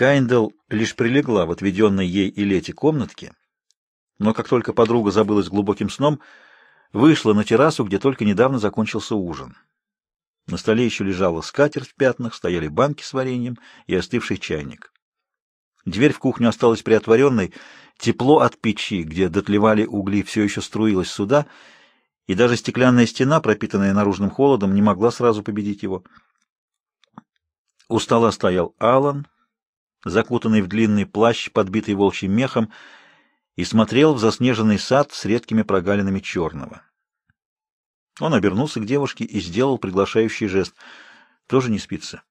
Кайндл лишь прилегла в отведенной ей и Лете комнатке, но как только подруга забылась глубоким сном, вышла на террасу, где только недавно закончился ужин. На столе еще лежала скатерть в пятнах, стояли банки с вареньем и остывший чайник. Дверь в кухню осталась приотворенной, тепло от печи, где дотлевали угли, все еще струилось сюда, и даже стеклянная стена, пропитанная наружным холодом, не могла сразу победить его. У стола стоял Алан, закутанный в длинный плащ, подбитый волчьим мехом, и смотрел в заснеженный сад с редкими прогалинами черного. Он обернулся к девушке и сделал приглашающий жест. Тоже не спится?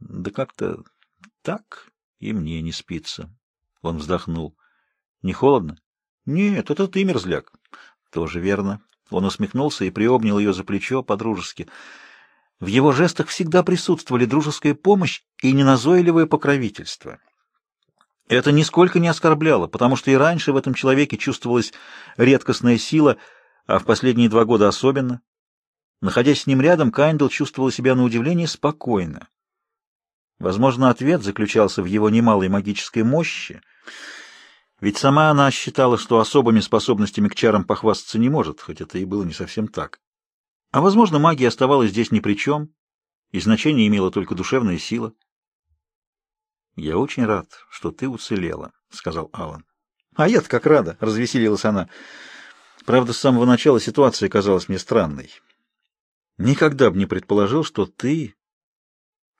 Да как-то так и мне не спится. Он вздохнул. Не холодно? Нет, это ты, мерзляк. Тоже верно. Он усмехнулся и приобнял ее за плечо по-дружески. В его жестах всегда присутствовали дружеская помощь и неназойливое покровительство. Это нисколько не оскорбляло, потому что и раньше в этом человеке чувствовалась редкостная сила, а в последние два года особенно. Находясь с ним рядом, Кайндл чувствовала себя на удивление спокойно. Возможно, ответ заключался в его немалой магической мощи, ведь сама она считала, что особыми способностями к чарам похвастаться не может, хоть это и было не совсем так. А, возможно, магия оставалась здесь ни при чем, и значение имела только душевная сила. «Я очень рад, что ты уцелела», — сказал Алан. «А я-то как рада», — развеселилась она. «Правда, с самого начала ситуация казалась мне странной. Никогда бы не предположил, что ты,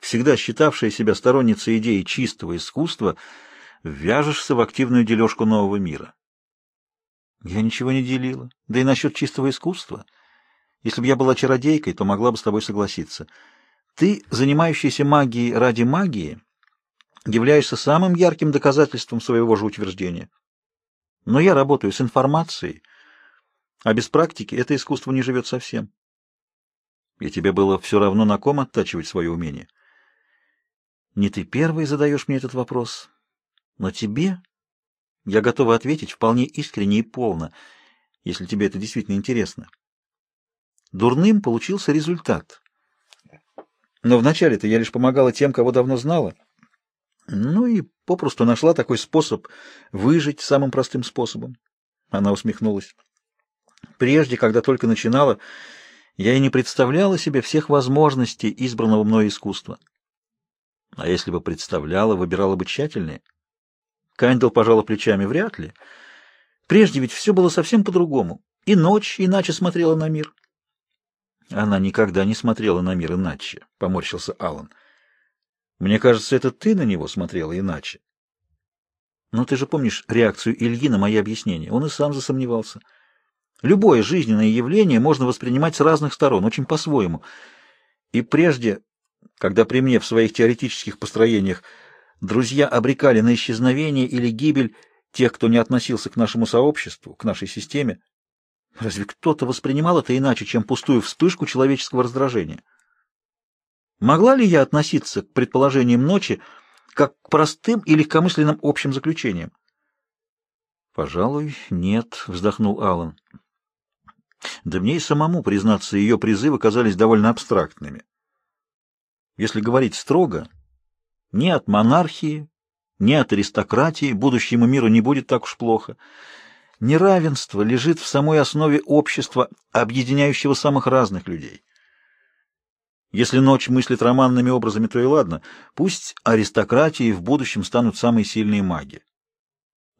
всегда считавшая себя сторонницей идеи чистого искусства, ввяжешься в активную дележку нового мира». «Я ничего не делила. Да и насчет чистого искусства...» Если бы я была чародейкой, то могла бы с тобой согласиться. Ты, занимающийся магией ради магии, являешься самым ярким доказательством своего же утверждения. Но я работаю с информацией, а без практики это искусство не живет совсем. И тебе было все равно на ком оттачивать свое умение. Не ты первый задаешь мне этот вопрос, но тебе я готова ответить вполне искренне и полно, если тебе это действительно интересно. Дурным получился результат. Но вначале-то я лишь помогала тем, кого давно знала. Ну и попросту нашла такой способ выжить самым простым способом. Она усмехнулась. Прежде, когда только начинала, я и не представляла себе всех возможностей избранного мной искусства. А если бы представляла, выбирала бы тщательнее. Кайндл пожала плечами вряд ли. Прежде ведь все было совсем по-другому. И ночь иначе смотрела на мир. Она никогда не смотрела на мир иначе, — поморщился Алан. Мне кажется, это ты на него смотрела иначе. Но ты же помнишь реакцию Ильи на мои объяснения. Он и сам засомневался. Любое жизненное явление можно воспринимать с разных сторон, очень по-своему. И прежде, когда при мне в своих теоретических построениях друзья обрекали на исчезновение или гибель тех, кто не относился к нашему сообществу, к нашей системе, Разве кто-то воспринимал это иначе, чем пустую вспышку человеческого раздражения? Могла ли я относиться к предположениям ночи как к простым и легкомысленным общим заключениям? «Пожалуй, нет», — вздохнул Аллан. Да мне и самому, признаться, ее призывы казались довольно абстрактными. Если говорить строго, ни от монархии, ни от аристократии будущему миру не будет так уж плохо — Неравенство лежит в самой основе общества, объединяющего самых разных людей. Если ночь мыслит романными образами, то и ладно. Пусть аристократии в будущем станут самые сильные маги.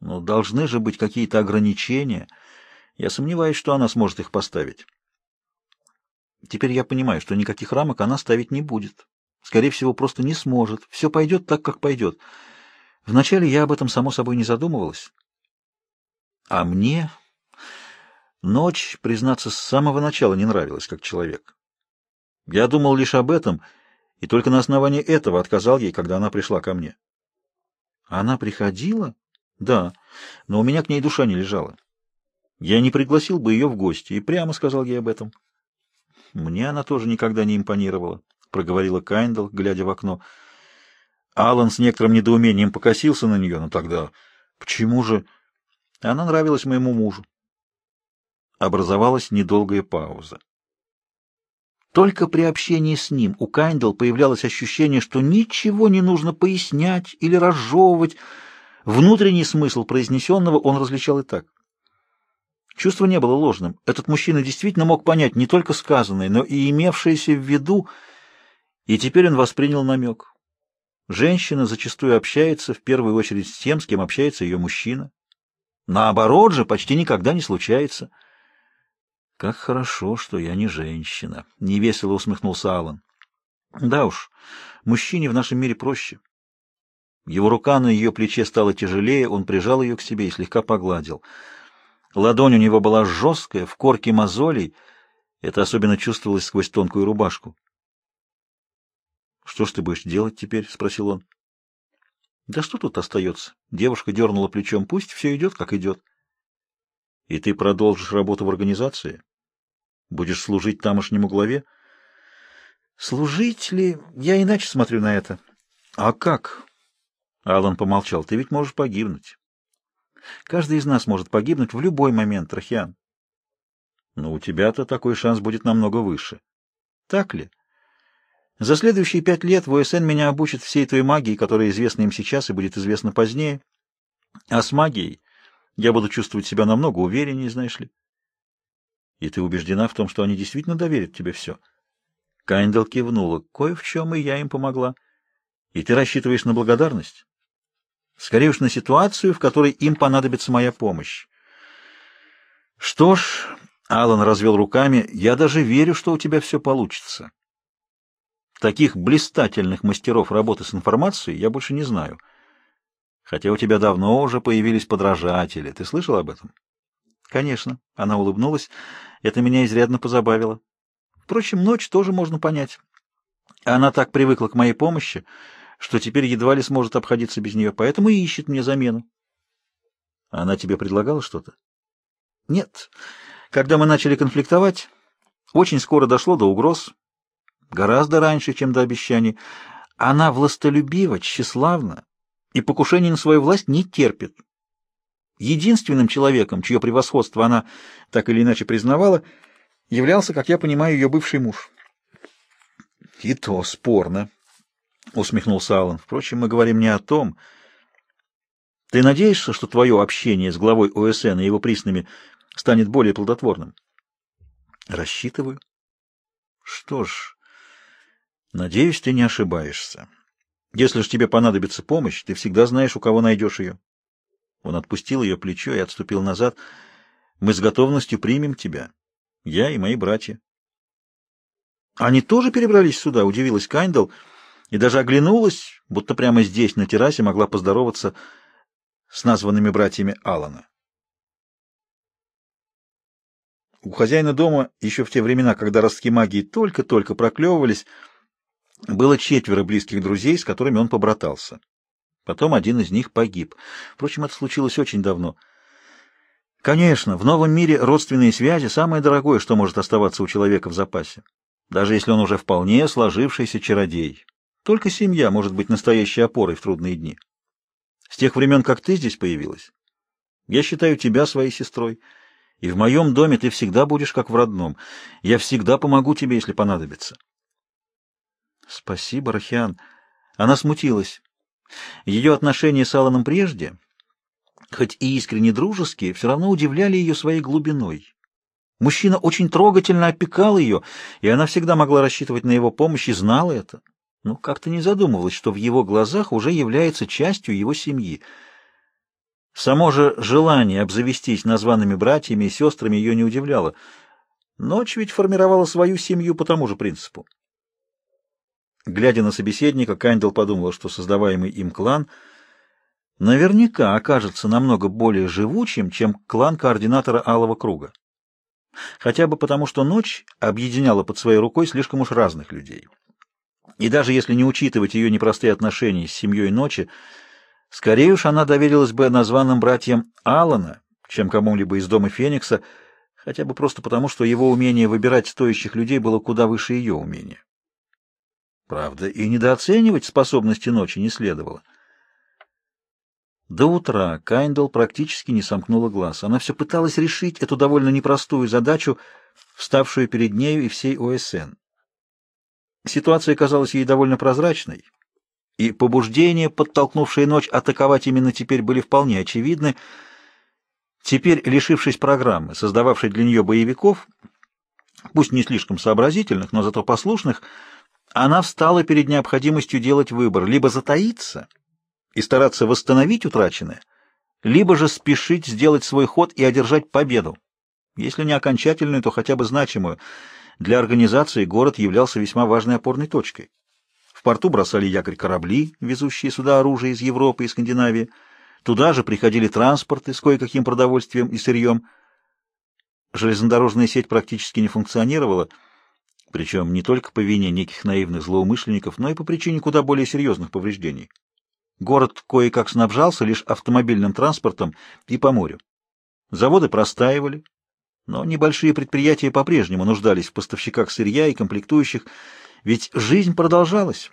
Но должны же быть какие-то ограничения. Я сомневаюсь, что она сможет их поставить. Теперь я понимаю, что никаких рамок она ставить не будет. Скорее всего, просто не сможет. Все пойдет так, как пойдет. Вначале я об этом, само собой, не задумывалась. А мне ночь, признаться, с самого начала не нравилась как человек. Я думал лишь об этом, и только на основании этого отказал ей, когда она пришла ко мне. Она приходила? Да, но у меня к ней душа не лежала. Я не пригласил бы ее в гости, и прямо сказал ей об этом. Мне она тоже никогда не импонировала, проговорила Кайндл, глядя в окно. Алан с некоторым недоумением покосился на нее, но тогда почему же... Она нравилась моему мужу. Образовалась недолгая пауза. Только при общении с ним у Кайндл появлялось ощущение, что ничего не нужно пояснять или разжевывать. Внутренний смысл произнесенного он различал и так. Чувство не было ложным. Этот мужчина действительно мог понять не только сказанное, но и имевшееся в виду, и теперь он воспринял намек. Женщина зачастую общается в первую очередь с тем, с кем общается ее мужчина. Наоборот же почти никогда не случается. «Как хорошо, что я не женщина», — невесело усмехнулся Аллан. «Да уж, мужчине в нашем мире проще». Его рука на ее плече стала тяжелее, он прижал ее к себе и слегка погладил — Ладонь у него была жесткая, в корке мозолей. Это особенно чувствовалось сквозь тонкую рубашку. — Что ж ты будешь делать теперь? — спросил он. — Да что тут остается? Девушка дернула плечом. Пусть все идет, как идет. — И ты продолжишь работу в организации? Будешь служить тамошнему главе? — Служить ли? Я иначе смотрю на это. — А как? Алан помолчал. — Ты ведь можешь погибнуть. Каждый из нас может погибнуть в любой момент, Рахиан. Но у тебя-то такой шанс будет намного выше. Так ли? За следующие пять лет ВСН меня обучит всей той магии, которая известна им сейчас и будет известна позднее. А с магией я буду чувствовать себя намного увереннее, знаешь ли. И ты убеждена в том, что они действительно доверят тебе все? Кайндал кивнула. Кое в чем и я им помогла. И ты рассчитываешь на благодарность? Скорее уж на ситуацию, в которой им понадобится моя помощь. Что ж, Алан развел руками, я даже верю, что у тебя все получится. Таких блистательных мастеров работы с информацией я больше не знаю. Хотя у тебя давно уже появились подражатели. Ты слышал об этом? Конечно, она улыбнулась. Это меня изрядно позабавило. Впрочем, ночь тоже можно понять. Она так привыкла к моей помощи, что теперь едва ли сможет обходиться без нее, поэтому и ищет мне замену. Она тебе предлагала что-то? Нет. Когда мы начали конфликтовать, очень скоро дошло до угроз, гораздо раньше, чем до обещаний. Она властолюбива, тщеславна и покушений на свою власть не терпит. Единственным человеком, чье превосходство она так или иначе признавала, являлся, как я понимаю, ее бывший муж. И то спорно, — усмехнулся Аллан. — Впрочем, мы говорим не о том. Ты надеешься, что твое общение с главой ОСН и его приснами станет более плодотворным? — Рассчитываю. — Что ж, надеюсь, ты не ошибаешься. Если же тебе понадобится помощь, ты всегда знаешь, у кого найдешь ее. Он отпустил ее плечо и отступил назад. — Мы с готовностью примем тебя. Я и мои братья. — Они тоже перебрались сюда? — удивилась Кайндалл и даже оглянулась, будто прямо здесь, на террасе, могла поздороваться с названными братьями Алана. У хозяина дома еще в те времена, когда ростки магии только-только проклевывались, было четверо близких друзей, с которыми он побратался. Потом один из них погиб. Впрочем, это случилось очень давно. Конечно, в новом мире родственные связи — самое дорогое, что может оставаться у человека в запасе, даже если он уже вполне сложившийся чародей. Только семья может быть настоящей опорой в трудные дни. С тех времен, как ты здесь появилась, я считаю тебя своей сестрой, и в моем доме ты всегда будешь как в родном. Я всегда помогу тебе, если понадобится. Спасибо, Рахиан. Она смутилась. Ее отношения с Алланом прежде, хоть и искренне дружеские, все равно удивляли ее своей глубиной. Мужчина очень трогательно опекал ее, и она всегда могла рассчитывать на его помощь и знала это но как-то не задумывалась, что в его глазах уже является частью его семьи. Само же желание обзавестись названными братьями и сестрами ее не удивляло. Ночь ведь формировала свою семью по тому же принципу. Глядя на собеседника, Кайндл подумала, что создаваемый им клан наверняка окажется намного более живучим, чем клан координатора Алого Круга. Хотя бы потому, что ночь объединяла под своей рукой слишком уж разных людей. И даже если не учитывать ее непростые отношения с семьей ночи, скорее уж она доверилась бы названным братьям Алана, чем кому-либо из дома Феникса, хотя бы просто потому, что его умение выбирать стоящих людей было куда выше ее умения. Правда, и недооценивать способности ночи не следовало. До утра Кайндл практически не сомкнула глаз. Она все пыталась решить эту довольно непростую задачу, вставшую перед нею и всей ОСН. Ситуация казалась ей довольно прозрачной, и побуждения, подтолкнувшие ночь атаковать именно теперь, были вполне очевидны. Теперь, лишившись программы, создававшей для нее боевиков, пусть не слишком сообразительных, но зато послушных, она встала перед необходимостью делать выбор, либо затаиться и стараться восстановить утраченное, либо же спешить сделать свой ход и одержать победу. Если не окончательную, то хотя бы значимую. Для организации город являлся весьма важной опорной точкой. В порту бросали якорь корабли, везущие сюда оружие из Европы и Скандинавии. Туда же приходили транспорты с кое-каким продовольствием и сырьем. Железнодорожная сеть практически не функционировала, причем не только по вине неких наивных злоумышленников, но и по причине куда более серьезных повреждений. Город кое-как снабжался лишь автомобильным транспортом и по морю. Заводы простаивали, но небольшие предприятия по-прежнему нуждались в поставщиках сырья и комплектующих, ведь жизнь продолжалась,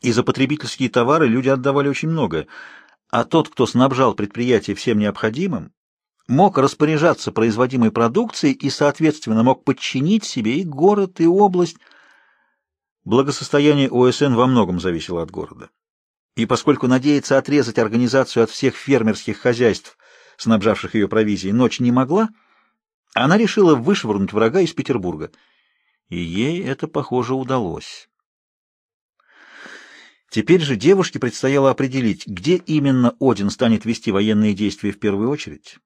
и за потребительские товары люди отдавали очень многое, а тот, кто снабжал предприятие всем необходимым, мог распоряжаться производимой продукцией и, соответственно, мог подчинить себе и город, и область. Благосостояние ОСН во многом зависело от города. И поскольку надеяться отрезать организацию от всех фермерских хозяйств, снабжавших ее провизией, ночь не могла, она решила вышвырнуть врага из Петербурга. И ей это, похоже, удалось. Теперь же девушке предстояло определить, где именно Один станет вести военные действия в первую очередь,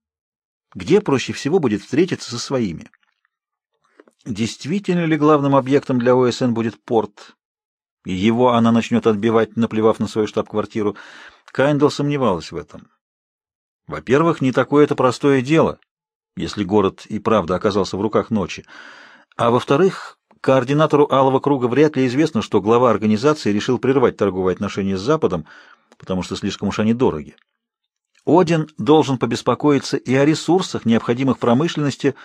где проще всего будет встретиться со своими. Действительно ли главным объектом для ОСН будет порт, его она начнет отбивать, наплевав на свою штаб-квартиру? Кайндл сомневалась в этом. Во-первых, не такое это простое дело, если город и правда оказался в руках ночи. А во-вторых, координатору Алого круга вряд ли известно, что глава организации решил прервать торговые отношения с Западом, потому что слишком уж они дороги. Один должен побеспокоиться и о ресурсах, необходимых промышленности,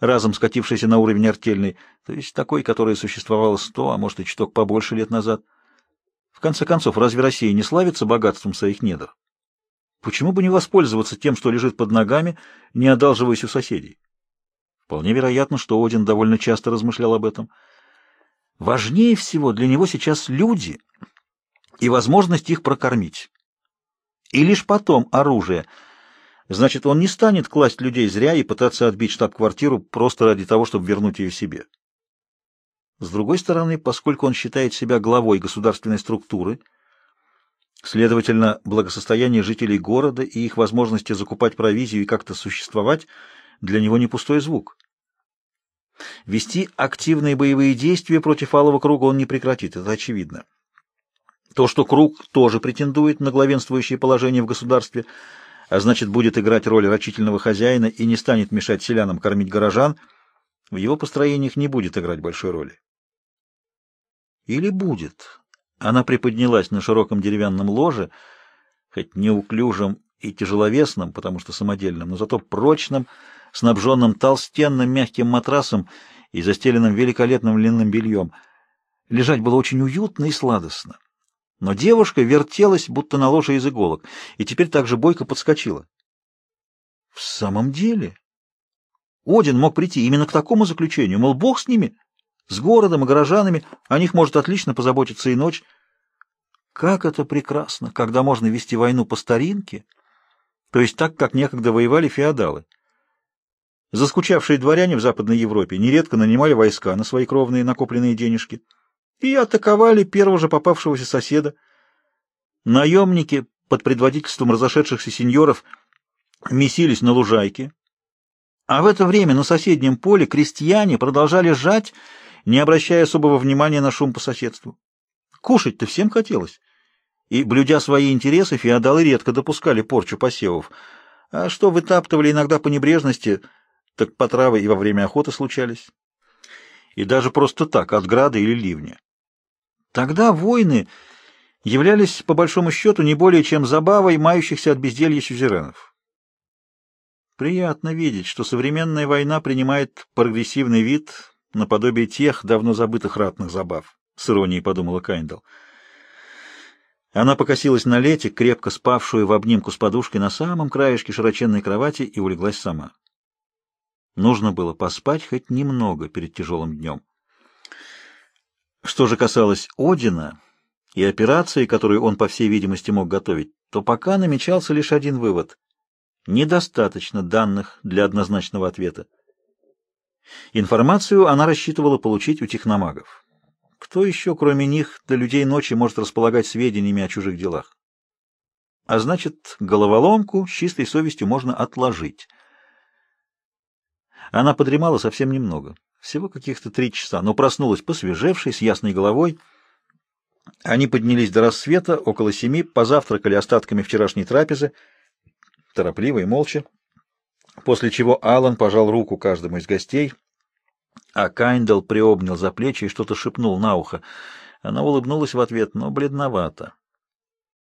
разом скатившейся на уровень артельный, то есть такой, которая существовала сто, а может и чуток побольше лет назад. В конце концов, разве Россия не славится богатством своих недр? Почему бы не воспользоваться тем, что лежит под ногами, не одалживаясь у соседей? Вполне вероятно, что Один довольно часто размышлял об этом. Важнее всего для него сейчас люди и возможность их прокормить и лишь потом оружие. Значит, он не станет класть людей зря и пытаться отбить штаб-квартиру просто ради того, чтобы вернуть ее себе. С другой стороны, поскольку он считает себя главой государственной структуры, следовательно, благосостояние жителей города и их возможности закупать провизию и как-то существовать для него не пустой звук. Вести активные боевые действия против Алого круга он не прекратит, это очевидно. То, что Круг тоже претендует на главенствующее положение в государстве, а значит, будет играть роль рачительного хозяина и не станет мешать селянам кормить горожан, в его построениях не будет играть большой роли. Или будет. Она приподнялась на широком деревянном ложе, хоть неуклюжем и тяжеловесном, потому что самодельным, но зато прочным, снабженным толстенным мягким матрасом и застеленным великолепным льняным бельем. Лежать было очень уютно и сладостно. Но девушка вертелась, будто на ложе из иголок, и теперь также бойко подскочила. В самом деле, Один мог прийти именно к такому заключению, мол, бог с ними, с городом и горожанами, о них может отлично позаботиться и ночь. Как это прекрасно, когда можно вести войну по старинке, то есть так, как некогда воевали феодалы. Заскучавшие дворяне в Западной Европе нередко нанимали войска на свои кровные накопленные денежки и атаковали первого же попавшегося соседа. Наемники под предводительством разошедшихся сеньоров месились на лужайке, а в это время на соседнем поле крестьяне продолжали жать, не обращая особого внимания на шум по соседству. Кушать-то всем хотелось, и, блюдя свои интересы, феодалы редко допускали порчу посевов, а что вытаптывали иногда по небрежности, так потравы и во время охоты случались. И даже просто так, от града или ливня. Тогда войны являлись, по большому счету, не более чем забавой мающихся от безделья сюзеренов. Приятно видеть, что современная война принимает прогрессивный вид наподобие тех давно забытых ратных забав, — с иронией подумала Кайндл. Она покосилась на Лете, крепко спавшую в обнимку с подушкой на самом краешке широченной кровати, и улеглась сама. Нужно было поспать хоть немного перед тяжелым днем. Что же касалось Одина и операции, которую он, по всей видимости, мог готовить, то пока намечался лишь один вывод. Недостаточно данных для однозначного ответа. Информацию она рассчитывала получить у техномагов. Кто еще, кроме них, до людей ночи может располагать сведениями о чужих делах? А значит, головоломку с чистой совестью можно отложить. Она подремала совсем немного, всего каких-то три часа, но проснулась посвежевшей, с ясной головой. Они поднялись до рассвета, около семи, позавтракали остатками вчерашней трапезы, торопливо и молча, после чего Алан пожал руку каждому из гостей, а Кайндал приобнял за плечи и что-то шепнул на ухо. Она улыбнулась в ответ, но бледновато.